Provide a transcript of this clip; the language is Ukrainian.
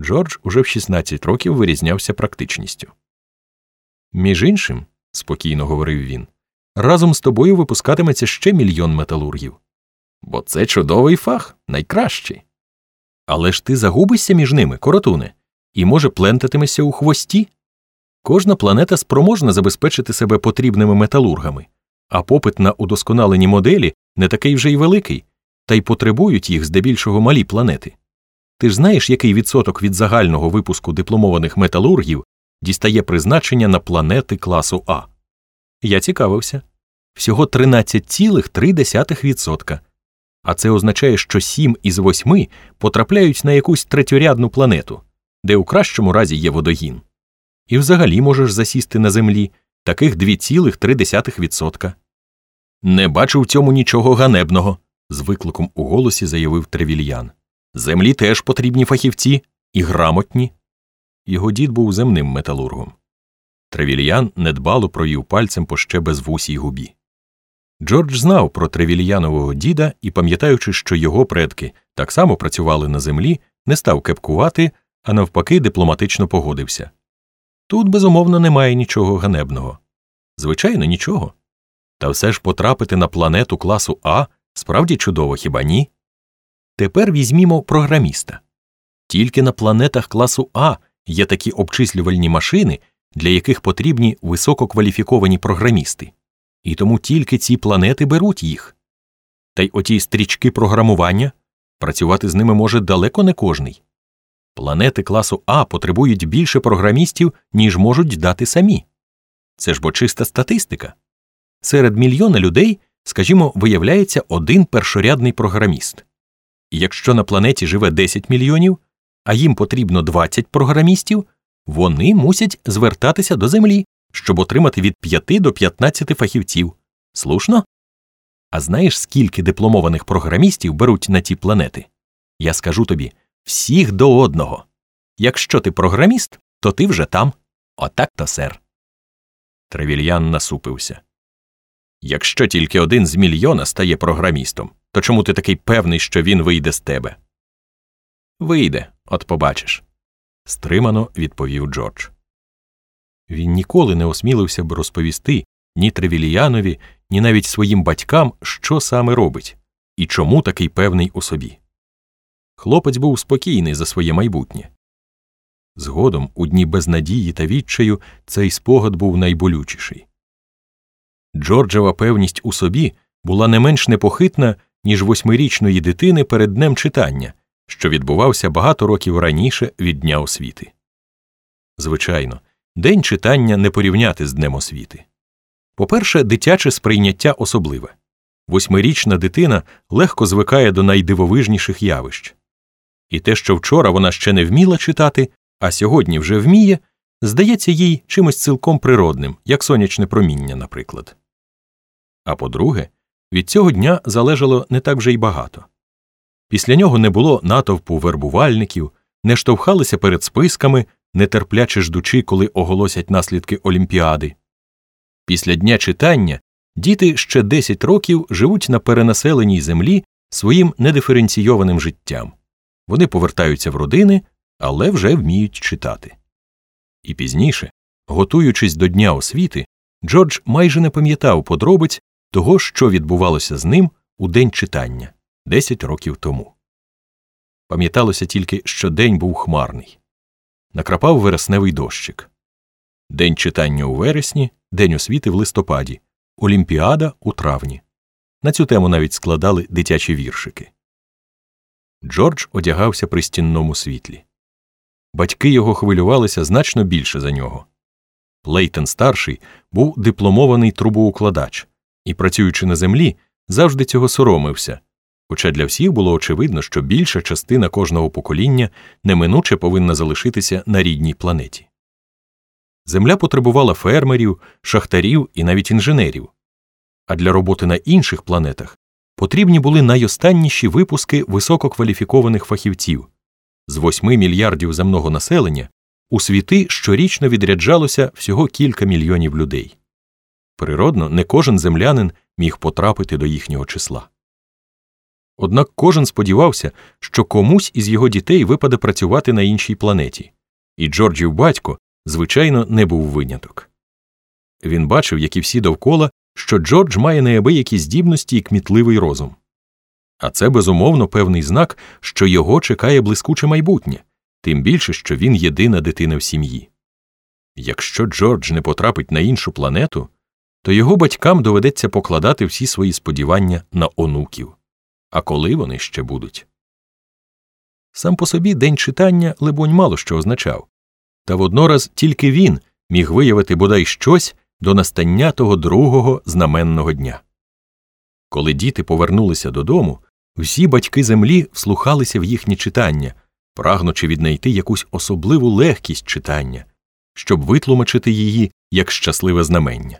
Джордж уже в 16 років вирізнявся практичністю. Між іншим, спокійно говорив він, разом з тобою випускатиметься ще мільйон металургів. Бо це чудовий фах, найкращий. Але ж ти загубишся між ними, коротуне, і, може, плентатимешся у хвості. Кожна планета спроможна забезпечити себе потрібними металургами, а попит на удосконалені моделі не такий вже й великий, та й потребують їх здебільшого малі планети. Ти ж знаєш, який відсоток від загального випуску дипломованих металургів дістає призначення на планети класу А? Я цікавився всього 13,3%. А це означає, що 7 із 8 потрапляють на якусь третьорядну планету, де у кращому разі є водогін. І взагалі можеш засісти на землі таких 2,3%. Не бачу в цьому нічого ганебного, з викликом у голосі заявив Тревільян. Землі теж потрібні фахівці і грамотні. Його дід був земним металургом. Тревільян недбало провів пальцем по ще безвусій губі. Джордж знав про Тревільянового діда і, пам'ятаючи, що його предки так само працювали на землі, не став кепкувати, а навпаки, дипломатично погодився. Тут, безумовно, немає нічого ганебного. Звичайно, нічого. Та все ж потрапити на планету класу А справді чудово, хіба ні? Тепер візьмімо програміста. Тільки на планетах класу А є такі обчислювальні машини, для яких потрібні висококваліфіковані програмісти, і тому тільки ці планети беруть їх. Та й оті стрічки програмування працювати з ними може далеко не кожний. Планети класу А потребують більше програмістів, ніж можуть дати самі. Це ж бо чиста статистика. Серед мільйона людей, скажімо, виявляється один першорядний програміст. Якщо на планеті живе 10 мільйонів, а їм потрібно 20 програмістів, вони мусять звертатися до землі, щоб отримати від 5 до 15 фахівців. Слушно? А знаєш, скільки дипломованих програмістів беруть на ті планети? Я скажу тобі всіх до одного. Якщо ти програміст, то ти вже там. Отак то сер. Тревільян насупився. Якщо тільки один з мільйона стає програмістом, то чому ти такий певний, що він вийде з тебе? Вийде, от побачиш, стримано відповів Джордж. Він ніколи не осмілився б розповісти ні Тревіліянові, ні навіть своїм батькам, що саме робить і чому такий певний у собі. Хлопець був спокійний за своє майбутнє. Згодом, у дні безнадії та відчаю, цей спогад був найболючіший. Джорджева певність у собі була не менш непохитна, ніж восьмирічної дитини перед днем читання, що відбувався багато років раніше від Дня освіти. Звичайно, день читання не порівняти з Днем освіти. По перше, дитяче сприйняття особливе восьмирічна дитина легко звикає до найдивовижніших явищ. І те, що вчора вона ще не вміла читати, а сьогодні вже вміє, здається їй чимось цілком природним, як сонячне проміння, наприклад. А по друге, від цього дня залежало не так вже й багато. Після нього не було натовпу вербувальників, не штовхалися перед списками, нетерпляче ждучи, коли оголосять наслідки Олімпіади. Після дня читання діти ще 10 років живуть на перенаселеній землі своїм недиференційованим життям. Вони повертаються в родини, але вже вміють читати. І пізніше, готуючись до Дня освіти, Джордж майже не пам'ятав подробиць того, що відбувалося з ним у день читання 10 років тому. Пам'яталося тільки, що день був хмарний. Накрапав вересневий дощик. День читання у вересні, день освіти в листопаді, Олімпіада у травні. На цю тему навіть складали дитячі віршики. Джордж одягався при стінному світлі. Батьки його хвилювалися значно більше за нього. Лейтен старший був дипломований трубоукладач і, працюючи на землі, завжди цього соромився, хоча для всіх було очевидно, що більша частина кожного покоління неминуче повинна залишитися на рідній планеті. Земля потребувала фермерів, шахтарів і навіть інженерів, а для роботи на інших планетах потрібні були найостанніші випуски висококваліфікованих фахівців з 8 мільярдів земного населення у світи щорічно відряджалося всього кілька мільйонів людей. Природно, не кожен землянин міг потрапити до їхнього числа. Однак кожен сподівався, що комусь із його дітей випаде працювати на іншій планеті, і Джорджів батько, звичайно, не був виняток. Він бачив, як і всі довкола, що Джордж має неабиякі здібності і кмітливий розум. А це безумовно певний знак, що його чекає блискуче майбутнє, тим більше, що він єдина дитина в сім'ї. Якщо Джордж не потрапить на іншу планету, то його батькам доведеться покладати всі свої сподівання на онуків. А коли вони ще будуть? Сам по собі день читання, либонь, мало що означав, та воднораз тільки він міг виявити бодай щось до настання того другого знаменного дня. Коли діти повернулися додому, всі батьки землі вслухалися в їхнє читання, прагнучи віднайти якусь особливу легкість читання, щоб витлумачити її як щасливе знамення.